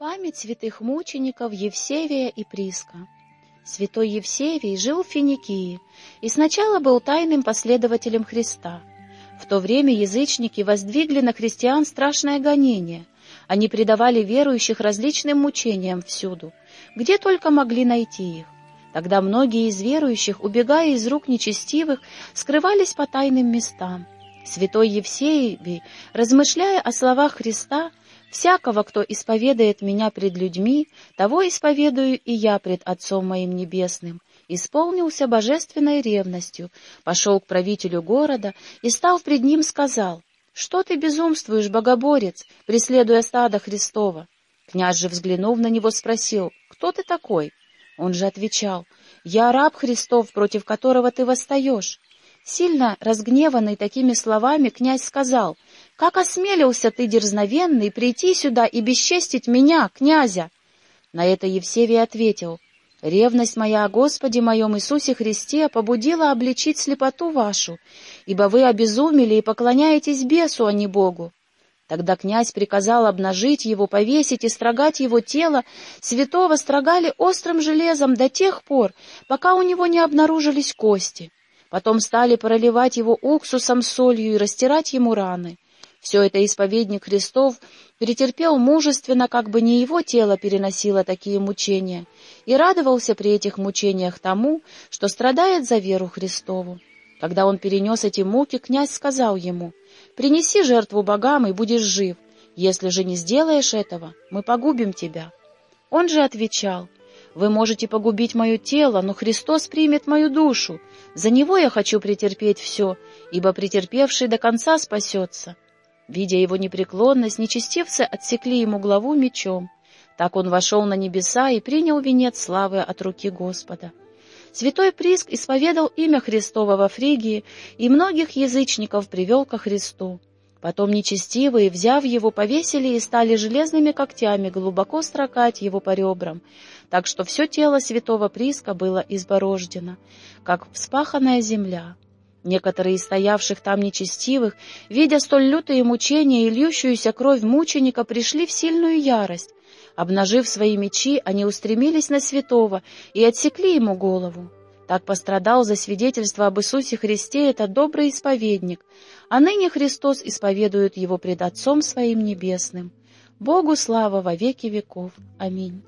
Память святых мучеников Евсевия и Приска. Святой Евсевий жил в Финикии и сначала был тайным последователем Христа. В то время язычники воздвигли на христиан страшное гонение. Они предавали верующих различным мучениям всюду, где только могли найти их. Тогда многие из верующих, убегая из рук нечестивых, скрывались по тайным местам. Святой Евсеевий, размышляя о словах Христа, Всякого, кто исповедает меня пред людьми, того исповедую и я пред Отцом моим Небесным. Исполнился божественной ревностью, пошел к правителю города и, став пред ним, сказал, «Что ты безумствуешь, богоборец, преследуя стадо Христова?» Князь же, взглянув на него, спросил, «Кто ты такой?» Он же отвечал, «Я раб Христов, против которого ты восстаешь». Сильно разгневанный такими словами, князь сказал, «Как осмелился ты, дерзновенный, прийти сюда и бесчестить меня, князя?» На это Евсевий ответил, «Ревность моя о Господе моем Иисусе Христе побудила обличить слепоту вашу, ибо вы обезумели и поклоняетесь бесу, а не Богу». Тогда князь приказал обнажить его, повесить и строгать его тело. Святого строгали острым железом до тех пор, пока у него не обнаружились кости. Потом стали проливать его уксусом, солью и растирать ему раны. Все это исповедник Христов перетерпел мужественно, как бы не его тело переносило такие мучения, и радовался при этих мучениях тому, что страдает за веру Христову. Когда он перенес эти муки, князь сказал ему, «Принеси жертву богам, и будешь жив. Если же не сделаешь этого, мы погубим тебя». Он же отвечал, вы можете погубить мое тело, но Христос примет мою душу. За Него я хочу претерпеть все, ибо претерпевший до конца спасется». Видя его непреклонность, нечестивцы отсекли ему главу мечом. Так он вошел на небеса и принял венец славы от руки Господа. Святой Приск исповедал имя Христова во Фригии и многих язычников привел ко Христу. Потом нечестивые, взяв его, повесили и стали железными когтями глубоко строкать его по ребрам, так что все тело святого Приска было изборождено, как вспаханная земля. Некоторые из стоявших там нечестивых, видя столь лютые мучения и льющуюся кровь мученика, пришли в сильную ярость. Обнажив свои мечи, они устремились на святого и отсекли ему голову. Так пострадал за свидетельство об Иисусе Христе этот добрый исповедник, а ныне Христос исповедует его пред Отцом Своим Небесным. Богу слава во веки веков. Аминь.